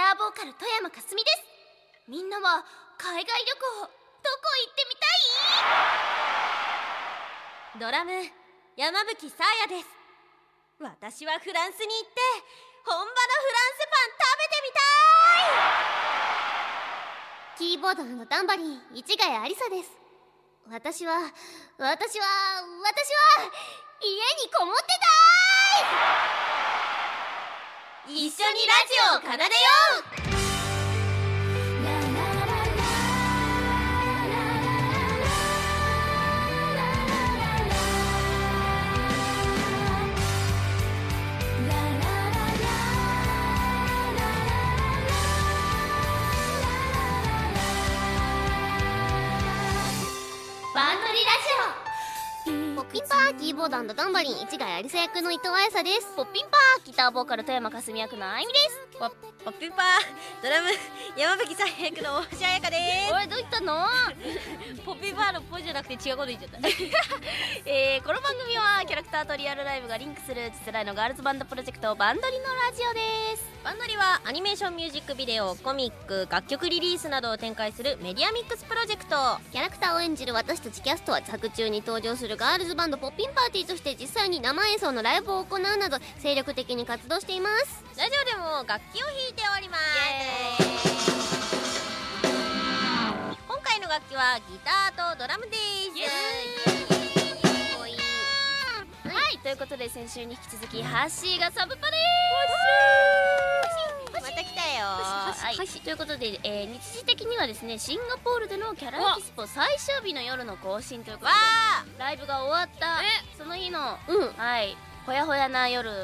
ターボーカル富山かすみです。みんなは海外旅行どこ行ってみたい？ドラム山吹さあやです。私はフランスに行って本場のフランスパン食べてみたい。キーボードのタンバリン市ヶ谷ありさです。私は私は私は家にこもってたい。一緒にラジオを奏でよう。ッピンパーキーボードタンバリン市ヶ谷有沙役の伊藤彩さです。ポッピンパーギターボーカル富山かすみ役のあいみです。ポポッピンパードラム山吹さん役の大橋彩香です。おいどういったの？ポッピンパーのポじゃなくて違うこと言っちゃった。えー、この番組はキャラクターとリアルライブがリンクする次世代のガールズバンドプロジェクトバンドリのラジオです。バンドリはアニメーションミュージックビデオコミック楽曲リリースなどを展開するメディアミックスプロジェクト。キャラクターを演じる私たちキャストは作中に登場するガールズバンドポッピンパーティーとして実際に生演奏のライブを行うなど精力的に活動しています。ラジオでも楽器を弾いております今回の楽器はギターとドラムですはい。ということで先週に引き続きハッシーがサブパですまた来たよはい、ということで、えー日時的にはですねシンガポールでのキャラエキスポ最終日の夜の更新ということわでライブが終わった。その日のうん。はい。ほやほやな夜。お疲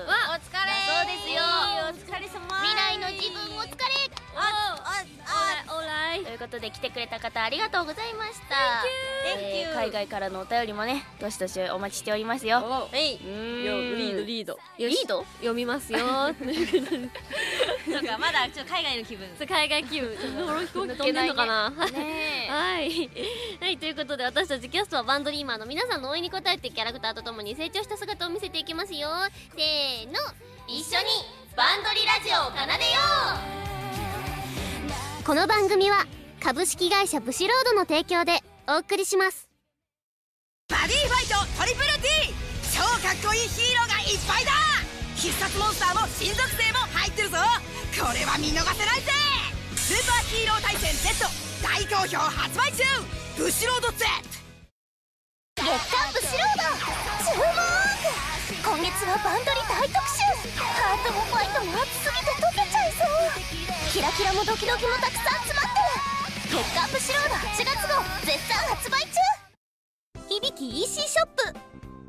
れそうですよお疲れ様未来の自分お疲れということで来てくれた方ありがとうございましたえー海外からのお便りもねどしどしお待ちしておりますよあはいリリードリードリード読みますよそうかまだちょっと海外の気分海外気分飛行機飛んでんのかなねえはい。はい、ということで私たちキャストはバンドリーマーの皆さんの応援に応えてキャラクターとともに成長した姿を見せていきますよ。せーの。一緒にバンドリラジオを奏でよ。この番組は株式会社ブシロードの提供でお送りします。バディファイトトリプル T 超かっこいいヒーローがいっぱいだ。必殺モンスターも新属性も入ってるぞ。これは見逃せないぜ。スーパーヒーロー大戦 Z 大好評発売中。ブシロード Z 月刊ブシロード。注目。今月はバンドリ大特集ハートもファイトも熱すぎて。溶けちゃいそうキラキラもドキドキもたくさん詰まってる。月刊ブシロード8月号絶賛発売中響き EC ショップ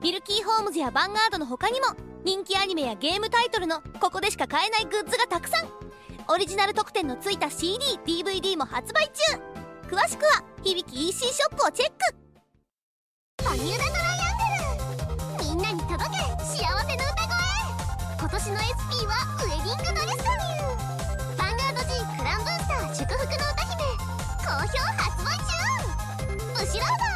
ミルキーホームズやヴァンガードの他にも人気アニメやゲームタイトルのここでしか買えないグッズがたくさんオリジナル特典のついた CDDVD も発売中詳しくは響き EC ショップをチェックバミューダトライア今年の SP はウェディングドレスデビューヴァンガード G クランブースター祝福の歌姫好評発売中ブシロード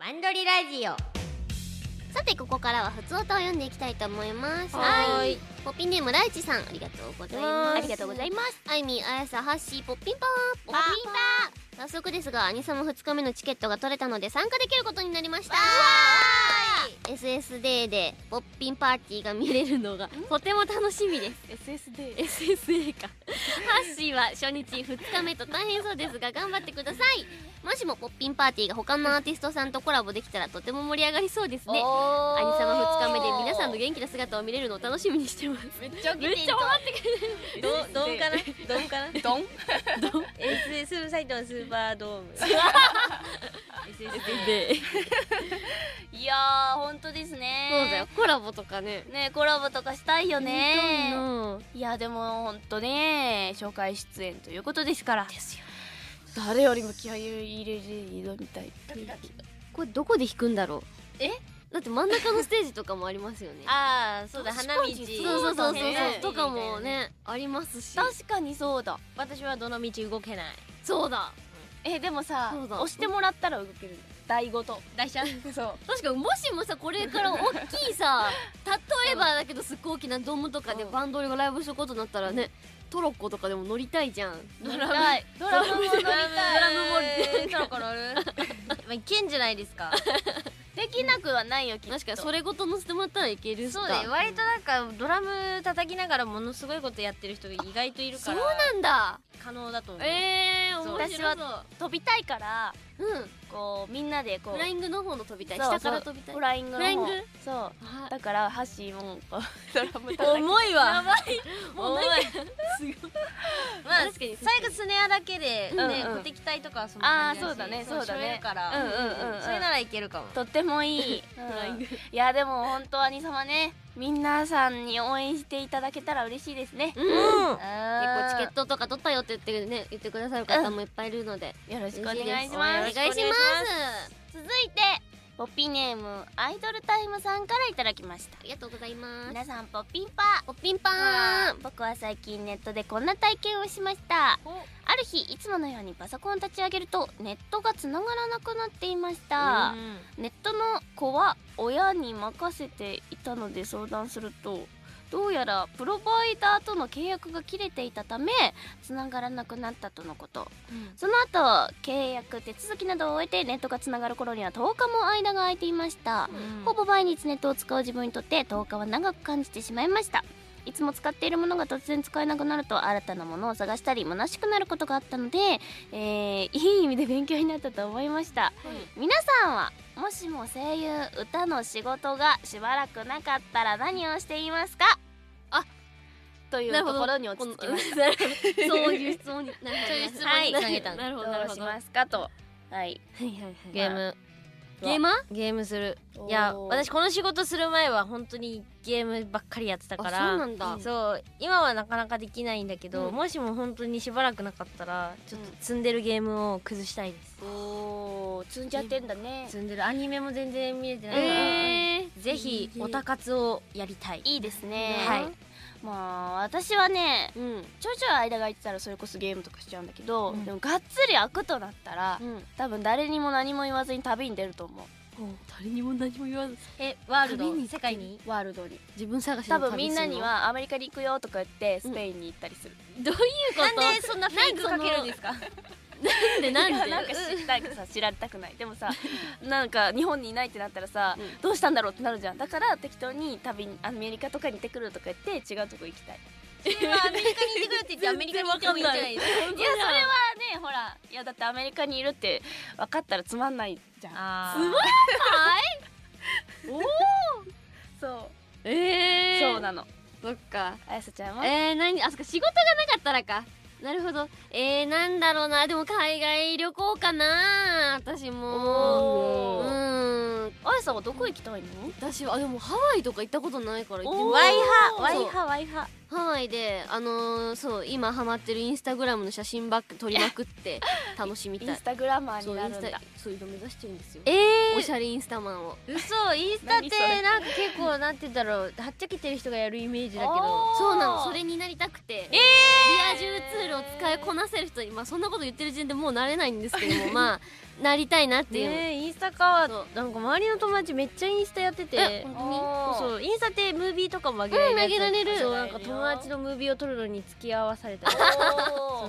バンドリラジオさてここからは普通歌を読んでいきたいと思いますはいポッピンネームライチさんありがとうございますありがとうございますあいみあやさはっしーポッピンパーポッピンパー早速ですがアニサム2日目のチケットが取れたので参加できることになりました。SSD でポッピンパーティーが見れるのがとても楽しみです。SSD SSA か。ハッシーは初日2日目と大変そうですが頑張ってください。もしもポッピンパーティーが他のアーティストさんとコラボできたらとても盛り上がりそうですね。アニサム2日目で皆さんの元気な姿を見れるのを楽しみにしてます。めっちゃめっちゃ笑ってくれる どどんかな？どんかな？ドン SS 埼玉スーパードーム SSD いやー本当ですね。そうだよ。コラボとかね。ねコラボとかしたいよね。ねいやでも本当ね紹介出演ということですから。ですよ。誰よりも気合い入れて挑みたいこれどこで弾くんだろう？え？だって真ん中のステージとかもありますよね。ああそうだ花道。そうそうそうそうねとかもねありますし。確かにそうだ。私はどの道動けない。そうだ。えでもさ押してもらったら動ける台ごと。台車？そう。確かにもしもさこれから大きいさ 例えばだけどすっごい大きなドームとかでうん。バンドリがライブすることになったらねトロッコとかでも乗りたいじゃん。乗りたい。ドラムも乗りたい。ドラムもえートロコ乗るまあいけんじゃないですか。できなくはないよきっと。確かにそれごと乗せてもらったらいけるそうだよ。割となんかドラム叩きながらものすごいことやってる人が意外といるそうからなんだ。可能だと思う。えー、そう面白そう。飛びたいからうんこうみんなでこうフライングの方の飛びたい。下から飛びたい。フライングの方。そう。あだからハッシーもこう ドラム叩き重いわ。やばい。もうなんかまあ確かに。最後スネアだけでね小敵隊とかはそんな感じあーそうだねそうだね。からうんうんうんうん。それならいけるかも。とってもいい、いやでも本当は兄様ね皆さんに応援していただけたら嬉しいですね、うん。うん。結構チケットとか取ったよって言ってね言ってくださる方もいっぱいいるので、よろしくお願いします。お願いします。続いてポッピーネームアイドルタイムさんからいただきました。ありがとうございます。皆さんポッピンパ。ポッピンパーン僕は最近ネットでこんな体験をしました。ある日いつものようにパソコンを立ち上げるとネットがつながらなくなっていました、ネットの子は親に任せていたので相談するとどうやらプロバイダーとの契約が切れていたためつながらなくなったとのこと、その後契約手続きなどを終えてネットがつながる頃には10日も間が空いていました、ほぼ毎日ネットを使う自分にとって10日は長く感じてしまいましたいつも使っているものが突然使えなくなると新たなものを探したり虚しくなることがあったので、えーいい意味で勉強になったと思いました、皆さんはもしも声優歌の仕事がしばらくなかったら何をしていますか？あというところに落ち着きました。そういう質問になるほど。そういう質問につなげたなるほどなるほどどうしますか？と。はい。はいはいはい。ゲームゲーマー？ゲームする。いや私この仕事する前は本当にゲームばっかりやってたかあらそうなんだ。そう今はなかなかできないんだけど、うん。もしも本当にしばらくなかったらちょっと積んでるゲームを崩したいです、おー積んじゃってんだね。積んでる。アニメも全然見れてないから、えー。ぜひ。オタ活をやりたい。いいですね。はいまあ私はねうん。ちょいちょい間が空いてたらそれこそゲームとかしちゃうんだけど、うん。でもがっつり開くとなったら、うん。多分誰にも何も言わずに旅に出ると思う。誰にも何も言わず。えワールド？旅に？世界に？ワールドに。自分探しの多分みんなにはアメリカに行くよとか言ってスペインに行ったりする、どういうこと？なんでそんなフェイクかけるんですか？なんでなんで？なんか知なんかさ知られたくないでもさなんか日本にいないってなったらさ、うんどうしたんだろうってなるじゃんだから適当に旅にアメリカとかに行ってくるとか言って違うとこ行きたい今アメリカに行ってくるって言ってアメリカに行ってもいいんじゃないですかいやそれはねほらいやだってアメリカにいるって分かったらつまんないじゃんあすごいそうえーそうなのそっかあやさちゃんはえー、何あそっか仕事がなかったらかなるほど。えー、なんだろうな。でも海外旅行かな。私も。うん。あやさんはどこ行きたいの？私はあでもハワイとか行ったことないから。行ってワイハワイハワイハ。ハワイであのー、そう今ハマってるインスタグラムの写真ばっか撮りまくって楽しみたい。インスタグラマーになるんだ。そういうの目指してるんですよ。えおしゃれインスタマンを。嘘インスタってなんか結構なんて言うんだろう。はっちゃけてる人がやるイメージだけど。そうなの。それになりたくて、リア充ツールを使いこなせる人にまあそんなこと言ってる時点でもうなれないんですけどもまあなりたいなっていう、ねえインスタか。なんか周りの友達めっちゃインスタやってて。え本当そうインスタってムービーとかも上げられるうん上げられる。そうなんか友達のムービーを撮るのに付き合わされた そう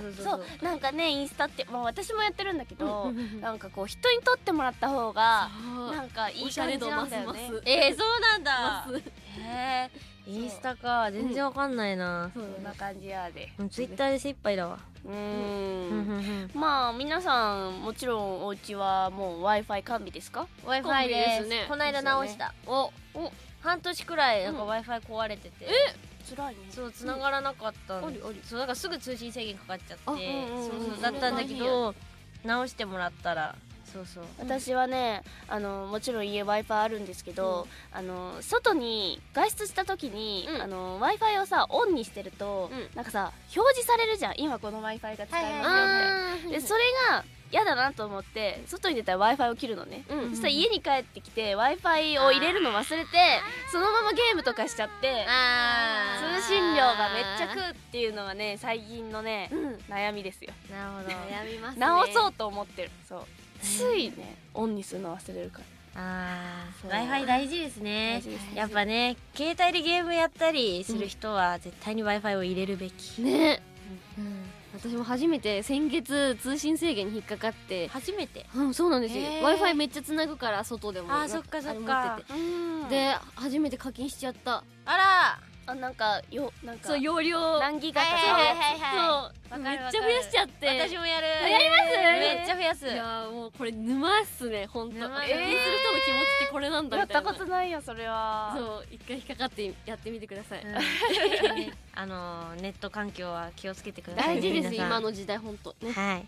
そうそそう。うなんかねインスタって、まあ、私もやってるんだけど、なんかこう人に撮ってもらった方がなんかいい感じなんだよね。えー、そうなんだ。えインスタか。全然わかんないな。そんな感じやで。うんツイッターで精一杯だわ。うん。んまあ皆さんもちろんお家はもう w i f i 完備ですか？W i f i ビでですすね。この間直した。おお。半年くらいなんかうん。W i f i 壊れてて。辛いね。そう繋がらなかったんです。ありあり。そうだからすぐ通信制限かかっちゃって。あうんうんうん。そうそうだったんだけど直してもらったらそうそう。私はねあのもちろん家 w i f i あるんですけど、あの外に外出した時に、うん。あの w i f i をさオンにしてると、うん。なんかさ表示されるじゃん。今この w i f i が使えますよって、でそれが嫌だなと思って外に出たら w i f i を切るのね、うんそしたら家に帰ってきて w i f i を入れるの忘れてそのままゲームとかしちゃってあ通信料がめっちゃ食うっていうのがね最近のね、うん。悩みですよ。なるほど。悩みますね。直そうと思ってる。そうついねオンにするの忘れるから。あそう。W i f i 大事ですね。大事です。ねやっぱね携帯でゲームやったりする人は絶対に w i f i を入れるべき、ね、私も初めて先月通信制限に引っかかって。初めて？うんそうなんですよ。w i f i めっちゃつなぐから外でもあーそっかそっか。で初めて課金しちゃった。あらあなんかよなんか。そう容量何ギガとかそう。めっちゃ増やしちゃって。私もやる。やります？めっちゃ増やす。いやーもうこれ沼っすね本当沼課金する人の気持ちってこれなんだやったみたいな。ことないよそれは。そう一回引っかかってやってみてください、あのネット環境は気をつけてくださいね大事です今の時代本当ね。はい。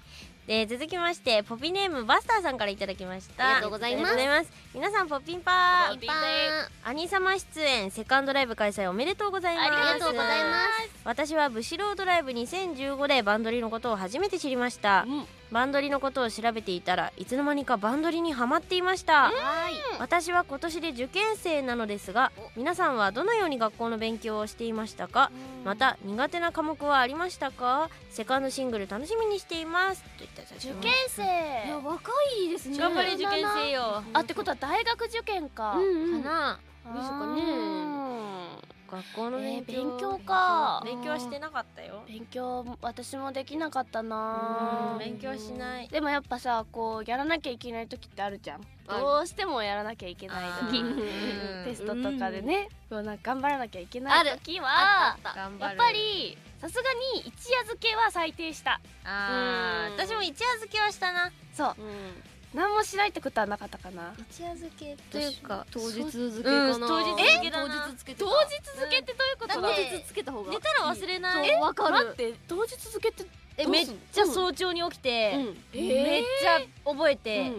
で続きましてポピネームバスターさんからいただきました。ありがとうございます。皆さんポッピンパー。ピンパー。兄様出演セカンドライブ開催おめでとうございます。ありがとうございます。私はブシロードライブ2015でバンドリのことを初めて知りました。うんバンドリのことを調べていたらいつの間にかバンドリにハマっていました。はい。私は今年で受験生なのですが皆さんはどのように学校の勉強をしていましたか？また苦手な科目はありましたか？セカンドシングル楽しみにしています。といった受受験生。いや若いですね。頑張れ受験生よ。あってことは大学受験か。うんうんかな。ですかね学校の勉強,、えー勉強。か。勉強はしてなかったよ。勉強私もできなかったうなん勉強はしない。でもやっぱさこうやらなきゃいけない時ってあるじゃん。どうしてもやらなきゃいけない時。うん。テストとかでね。こうなんか頑張らなきゃいけなある。い時はやっぱりさすがに一夜漬けは最低した。あーうん。私も一夜漬けはしたな。そう。うん何もしないってことはなかったかな。一夜漬けというか当日そう付けかな、うん当日漬けだな。当日つけ当日漬けってどういうこと？当日つけた方が。寝たら忘れない？そうわかる。待って当日漬けってえめっちゃ早朝に起きて、うん。めっちゃ覚えて、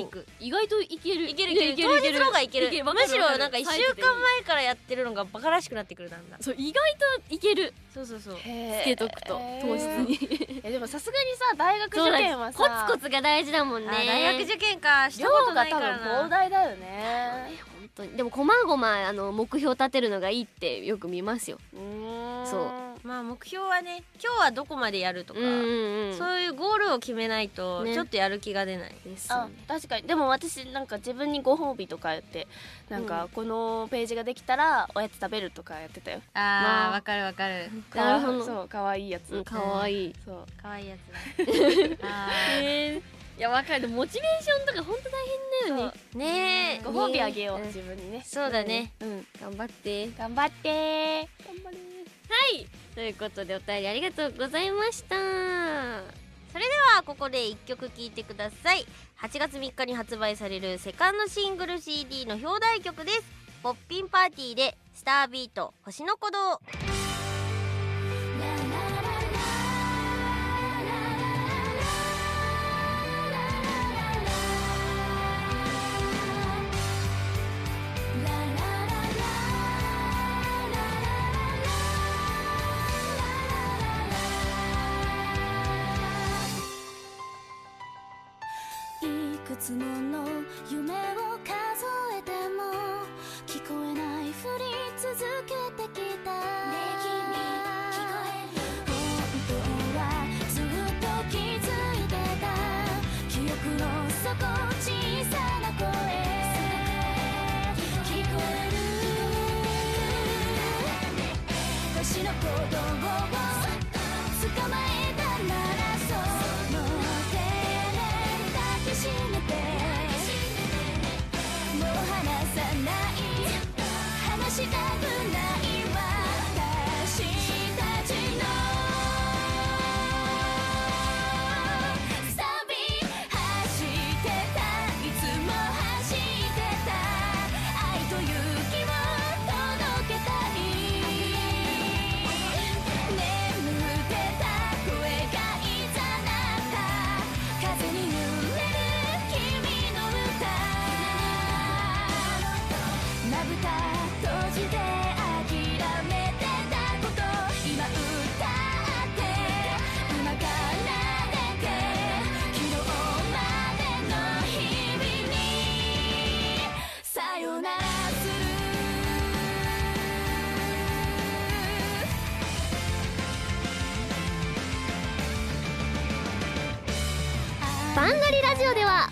う。んで行く意外といける。いけるいける。当日の方がいける。むしろなんか1週間前からやってるのがバカらしくなってくるなんだ。そう意外といける。そうそうそう。つけとくと当日に。えでもさすがにさ大学受験はコツさコツが大事だもんね。あ大学受験かしたこと量が多な。いから分膨な大だよね。本当に。でもこまごまあの目標立てるのがいいってよく見ますよ。そうまあ目標はね今日はどこまでやるとか、うんうんうん。そういうゴールを決めないとね。ちょっとやる気が出ない、あです。よね確かに。でも私なんか自分にご褒美とかやってなんかこのページができたらおやつ食べるとかやってたよ。あーまあ。わかるわかる。なるほど。そう可愛いやつ、うんかわいい。そう。かわいいやつだ。あえーいやわかる。モチベーションとか本当大変だよね。ーねえ。ご褒美あげよう、うん自分にね。そうだね。うん。頑張って。頑張ってはい。ということでお便りありがとうございました。それではここで1曲聴いてください。8月3日に発売されるセカンドシングル CD の表題曲です。ポッピンパーティーでスタービート星の鼓動。くつもの夢を数えても聞こえ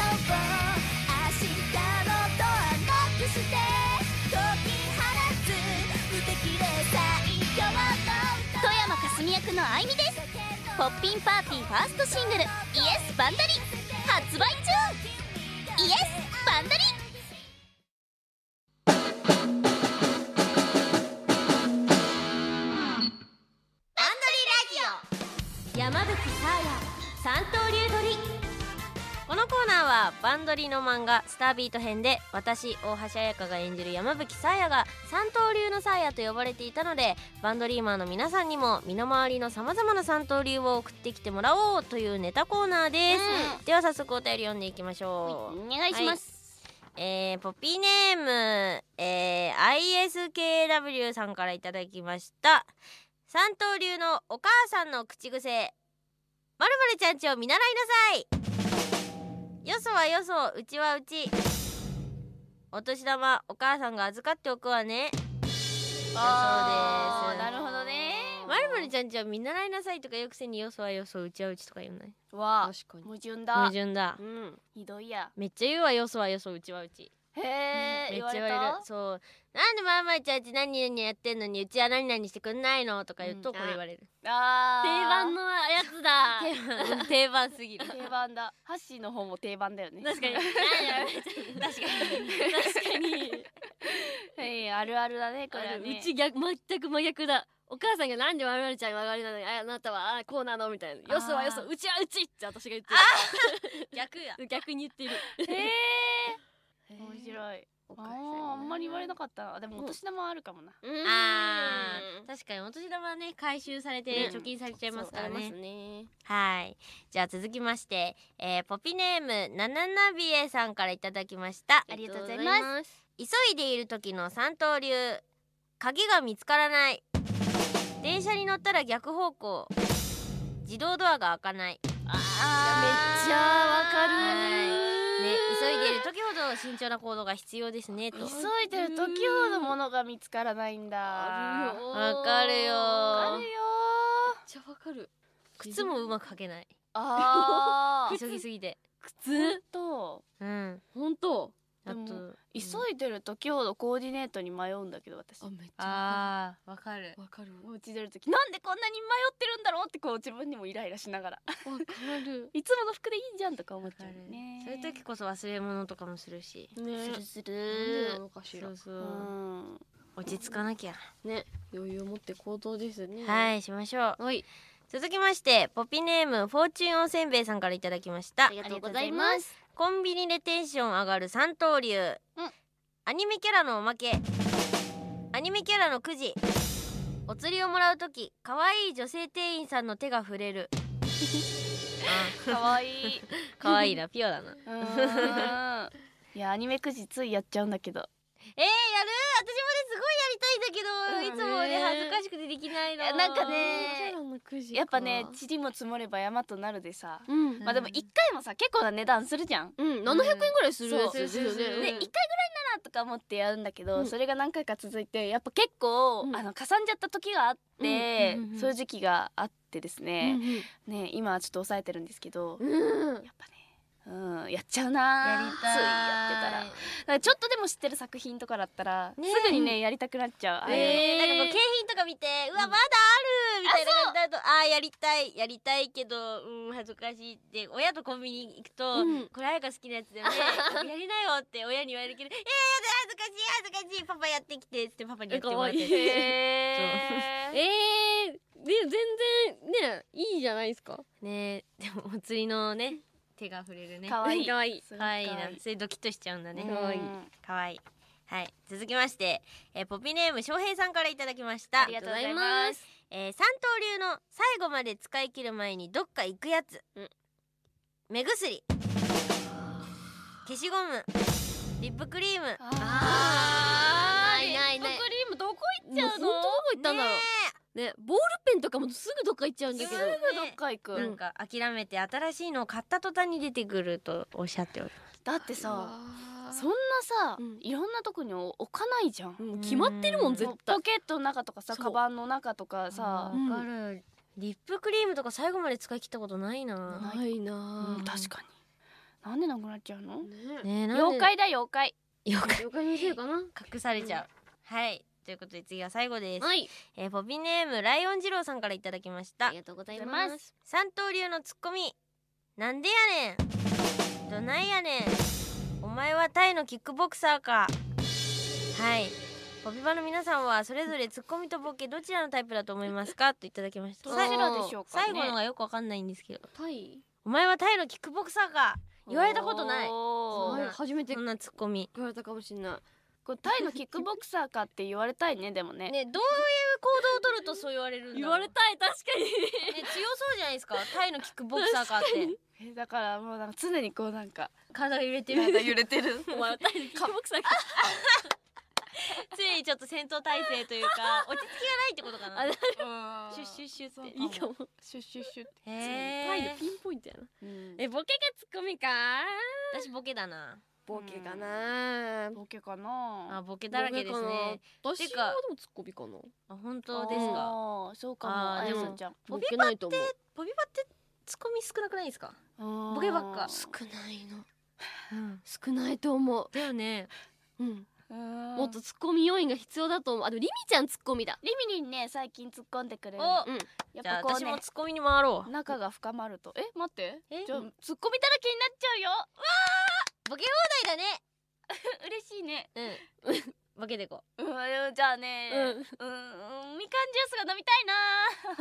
出そう明日のドアなくして解き放つ無敵で最強の富山かすみ役のあいみです。ポッピンパーティーファーストシングル「イエスバンダリ」発売中。イエスバンダリ。ドリの漫画「スタービート編」で私大橋彩香が演じる山吹サーヤが三刀流のサーヤと呼ばれていたのでバンドリーマーの皆さんにも身の回りのさまざまな三刀流を送ってきてもらおうというネタコーナーです、では早速お便り読んでいきましょう、お願いします、えー、ポピーネーム、えー、ISKW さんからいただきました。三刀流のお母さんの口癖まるまるちゃんちを見習いなさいよそうちはうち。お年玉お母さんが預かっておくわね。あーそうです。なるほどね。まるまるちゃんちは見習いなさいとかよくせによそはよそううちはうちとか言うないわあ確かに。矛盾だ。矛盾だ。うんひどいや。めっちゃ言うわよそはよそううちはうち。へえめっ言われちゃ言われるた？そうなんでまるまるちゃんち何々やってんのにうちは何々してくんないの？とか言うとうん。これ言われる、あー。定番のやつだ。定番。定番すぎる。定番だ。ハッシーの方も定番だよね。確かに。確かに。確かに。は いあるあるだねこれはね。うち逆全く真逆だ。お母さんがなんでまるまるちゃんが上がりなのにああなたはあこうなの？みたいな。よそはよそ。うちはうちって私が言って逆や。る逆に言ってる。へえ面白いあーあんまり言われなかった。なでもお年玉あるかもな。あー。確かにお年玉はね回収されてうん。貯金されちゃいますからそうありね。はい。じゃあ続きまして、えー、ポピネームナナナビエさんからいただきました。ありがとうございます。急いでいる時の三刀流鍵が見つからない。電車に乗ったら逆方向。自動ドアが開かない。あめっちゃわかる時ほど慎重な行動が必要ですね。と急いでる時ほど物が見つからないんだ。あるよわかるよめっちゃわかる。靴もうまく履けない。あー。急ぎすぎて。靴？とうん。本当あとでも急いでる時ほどコーディネートに迷うんだけど私。あめっちゃあーわかる。わかる。お家出る時なんでこんなに迷ってるんだろうってこう自分にもイライラしながら。わかる。いつもの服でいいじゃんとか思っちゃうよね。そういう時こそ忘れ物とかもするし。ね。するすなんでなるのかしら。そうそう。うん。落ち着かなきゃ。ね。余裕を持って行動ですね。はいしましょう。はい。続きましてポピネームフォーチュンおせんべいさんからいただきました。ありがとうございますコンビニでテンション上がる三刀流、うん。アニメキャラのおまけ。アニメキャラのくじ。お釣りをもらうとき可愛い女性店員さんの手が触れる。あかわい。い 可愛いな。ピュアだな。いやアニメくじついやっちゃうんだけど。えー、やる私もりたいんだけど、いつもねね恥ずかしくてできないの。なんかねやっぱね塵も積もれば山となるでさうん。まあでも一回もさ結構な値段するじゃん。うん。700円ぐらいするやつそうですよするするで一回ぐらいならとか思ってやるんだけど、うん。それが何回か続いてやっぱ結構、うん。あのかさんじゃった時があって、そういう時期があってですうね、ん。ね今はちょっと抑えてるんですけど、うん。やっぱねうんやっちゃうなついやってたら。ちょっとでも知ってる作品とかだったら、ねすぐにねやりたくなっちゃう、あれ。えー、なんかこう景品とか見てうわまだあるみたいな感ーやりたいやりたいけどうん恥ずかしいって親とコンビニ行くと、うん。これあやか好きなやつだよね やりなよって親に言われるけどえー、やだ恥ずかしい恥ずかしいパパやってきてってパパにやってもらって。えー。えー、で全然ねいいじゃないですか。ねえでもお釣りのね手が触れるね。かわい。い。かわい。いかわい。いなそれドキッとしちゃうんだね。うん。かわい。いかわいいはい。続きまして、えーポピネーム翔平さんからいただきました。ありがとうございます。えー、三刀流の最後まで使い切る前にどっか行くやつ、目薬。消しゴム。リップクリーム。あー。ないないない。リップクリームどこ行っちゃうの？本当どこ行ったんだろう。ねボールペンとかもすぐどっか行っちゃうんだけど。すぐどっか行く、なんか諦めて新しいのを買った途端に出てくるとおっしゃっておりだってさあそんなさ、うん。いろんなとこに置かないじゃん、うん決まってるもん絶対。ポケットの中とかさカバンの中とかさ。わ、かる、リップクリームとか最後まで使い切ったことないな。ないな。うん確かに。なんでなくなっちゃうの？にね。ねえなんで妖怪だ妖怪。妖怪。了解のせいかな？隠されちゃう、はいということで次は最後です、はい。えーポピネームライオン二郎さんからいただきました。ありがとうございます。三刀流のツッコミ。なんでやねん。どないやねん。お前はタイのキックボクサーか。はい。ポピバの皆さんはそれぞれツッコミとボケどちらのタイプだと思いますか？といただきました。どちらでしょうかね。最後のがよくわかんないんですけど。タイお前はタイのキックボクサーか。言われたことない。初めて言そんなツッコミ。われたかもしれないこれタイのキックボクサーかって言われたいね でもね。ねどういう行動を取るとそう言われるんだ言われたい確かに。ね強そうじゃないですか。タイのキックボクサーかって。えだからもうなんか常にこうなんか体が揺れてる。体揺れてる。お前はタイのキックボクサーか。ついにちょっと戦闘態勢というか 落ち着きがないってことかな。シュッシュッシュッっていいかも。シュッシュッシュッってタイのピンポイントやな。うん。えボケがツッコミか私ボケだなボケかな。ボケかな。あボケだらけですね。私てかはでもツッコミかな。あ本当ですか？そうかもあやさちゃん。ボケないと思う。ポピパってツッコミ少なくないですか？ボボケばっか。少ないの。少ないと思う。だよね。うん。ももっとツッコミ要員が必要だと思う。あでもリミちゃんツッコミだ。リミにね最近突っ込んでくれる。おうん。やっじゃあ私ぱこうね。もツッコミに回ろう。仲が深まると。え待って。え？じゃあ突っ込みだらけになっちゃうよボケ放題だね。嬉しいね。うん。ボケてこ。うんじゃあね。うん。うんみかんジュースが飲みたい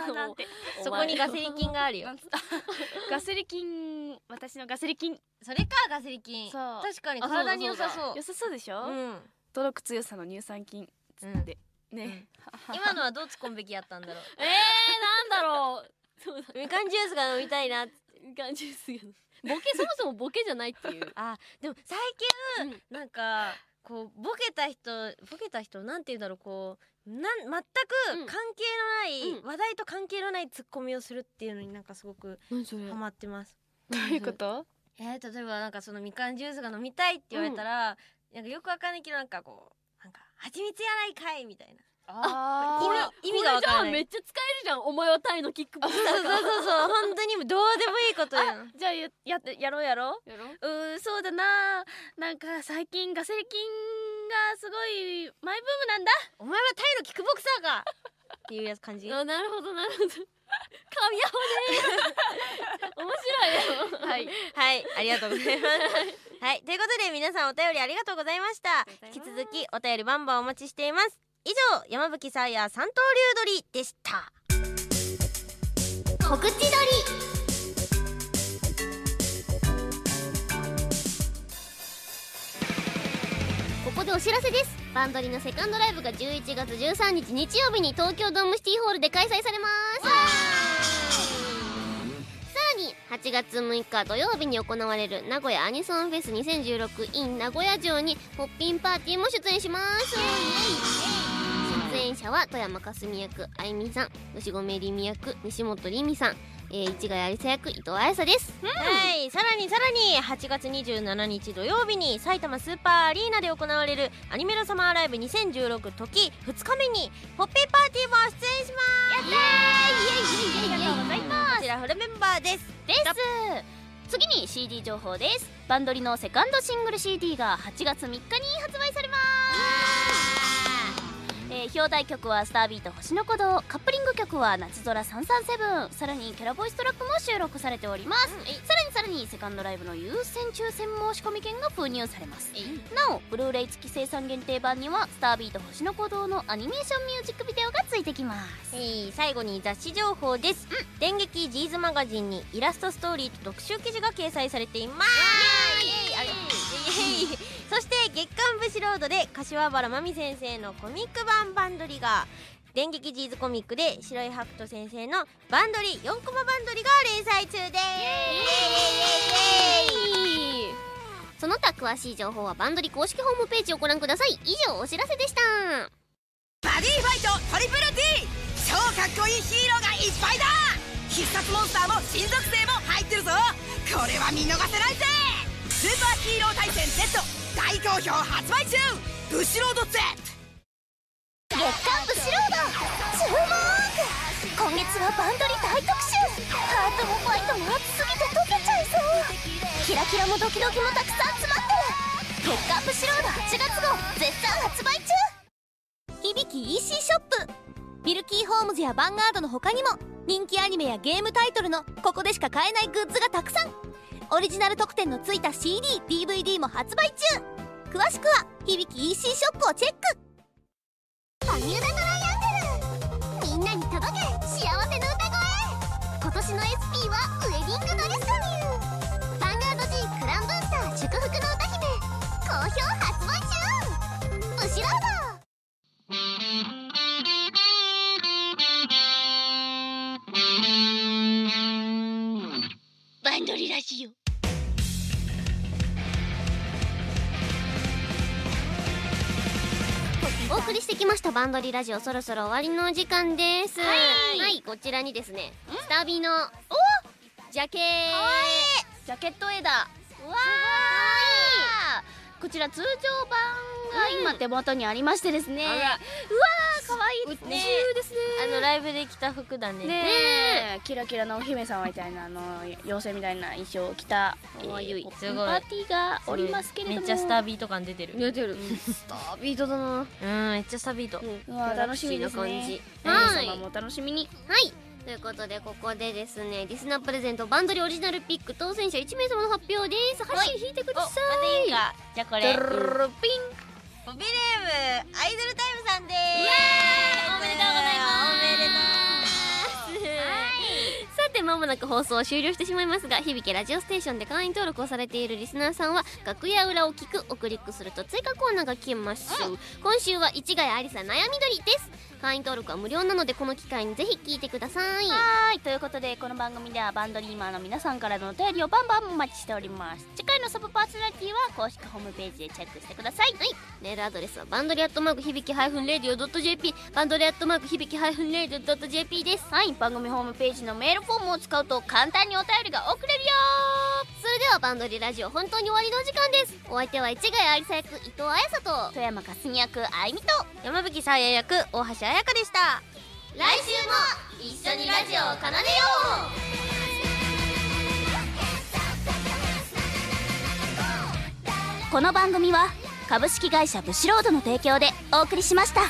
な。なんて。うそこにガセリ金があるよ。ガセリ金私のガセリ金それかガセリ金そう。確かに体に良さそう。良さそうでしょ、うん。届く強さの乳酸菌。つって、ね、今のはどう突っ込むべきやったんだろう。えー、なんだろう。そうだ。みかんジュースが飲みたいな。感じですよボケそもそもボケじゃないっていう。あでも最近、なんかこうボケた人ボケた人なんて言うんだろうこうなん全うん。く関係のない、うん。話題と関係のないツッコミをするっていうのになんかすごくハマってます。どういうこと？えー、例えばなんかそのみかんジュースが飲みたいって言われたら、なんかよくわかんないけどなんかこうなんか蜂蜜やないかいみたいなあ意味意味がわからない。めっちゃ使えるじゃん。お前はタイのキックボクサそうそうそうそう本当にどうでもいいことやん。じゃあややってやろうやろやろう。うーそうだな。なんか最近ガセリ金がすごいマイブームなんだ。お前はタイのキックボクサーか。っていうやつ感じ。あなるほどなるほど。神山ね面白いよ。はい。はい、ありがとうございます。はい、ということで皆さんお便りありがとうございました。引き続きお便りバンバンお待ちしています。以上、山吹サーヤ三刀流鳥でした。告知撮り。ここでお知らせです。バンドリのセカンドライブが11月13日日曜日に東京ドームシティホールで開催されます。さらに8月6日土曜日に行われる名古屋アニソンフェス 2016in 名古屋城にポッピンパーティーも出演します。出演者は富山かすみ役あいみさん牛込りみ役西本りみさん、えー、市ヶ谷有沙役伊藤彩紗です。はい、さらにさらに8月27日土曜日に埼玉スーパーアリーナで行われるアニメロサマーライブ2016時2日目にポッピーパーティーも出演します。やったー。イエイイエイイエイイエイありがとうございますこちらフルメンバーですです次に CD 情報ですバンドリのセカンドシングル CD が8月3日に発売されますええー、表題曲は「スタービート星の鼓動」カップリング曲は「夏空337」さらにキャラボイストラックも収録されております、さらにさらにセカンドライブの優先抽選申し込み券が封入されます。なおブルーレイ付き生産限定版には「スタービート星の鼓動」のアニメーションミュージックビデオがついてきます。えー最後に雑誌情報です、電撃ジーズマガジンにイラストストーリーと特集記事が掲載されています。イエーイ。イエーイそして月刊ブシロードで柏原真美先生のコミック版バンドリが電撃ジーズコミックで白井白人先生のバンドリ4コマバンドリが連載中ですその他詳しい情報はバンドリ公式ホームページをご覧ください。以上お知らせでした。バディファイトトリプル T 超かっこいいヒーローがいっぱいだ必殺モンスターも新属性も入ってるぞ。これは見逃せないぜ。スーパーヒーロー大戦 Z 大好評発売中。ブシロード Z 月刊ブシロード。注目。今月はバンドリ大特集。ハートもファイトも熱すぎて溶けちゃいそう。キラキラもドキドキもたくさん詰まってる。月刊ブシロード8月号絶賛発売中。響き EC ショップ。ミルキーホームズやヴァンガードの他にも人気アニメやゲームタイトルのここでしか買えないグッズがたくさん。オリジナル特典のついた CDDVD も発売中。詳しくは響き EC ショップをチェック。バミューダトライアングル。みんなに届け幸せの歌声。今年の SP はバンドリラジオお送りしてきましたバンドリラジオ。そろそろ終わりのお時間です。はい。こちらにですねスタービーのジャケジャケット絵だ。わこちら通常版が今手元にありましてですね、うわー可愛いですね。ねですね。あのライブで着た服だね。ねえ。キラキラなお姫様みたいなあの妖精みたいな衣装を着た可愛い。えーすごい。パーティーがおりますけれども。めっちゃスタービート感出てる。出てる。スタービートだな。うんめっちゃスタービート。うわ楽しみですね。ギャラクシー皆な感じ。様もお楽しみに。はい。ということでここでですねリスナープレゼントバンドリオリジナルピック当選者1名様の発表です。箸引いてください。じゃあこれ。ピンポピレームアイドルタイムさんです。もなく放送は終了してしまいますが響きラジオステーションで会員登録をされているリスナーさんは楽屋裏を聞くをクリックすると追加コーナーが来ます今週は市ヶ谷有咲悩みどりです。会員登録は無料なのでこの機会にぜひ聞いてください。はい。ということでこの番組ではバンドリーマーの皆さんからのお便りをバンバンお待ちしております。次回のサブパーソナリティは公式ホームページでチェックしてください。はい。メールアドレスはバンドリアットマーク響きハイフンレディオドット JP バンドリアットマーク響きハイフンレディオドット JP です。はい。番組ホームページのメールフォームを使うと簡単にお便りが送れるよそれではバンドリラジオ本当に終わりの時間です。お相手は市ヶ谷有咲役伊藤彩沙と戸山香澄役あいみと山吹さや役大橋彩香でした来週も一緒にラジオを奏でよこの番組は株式会社ブシロードの提供でお送りしました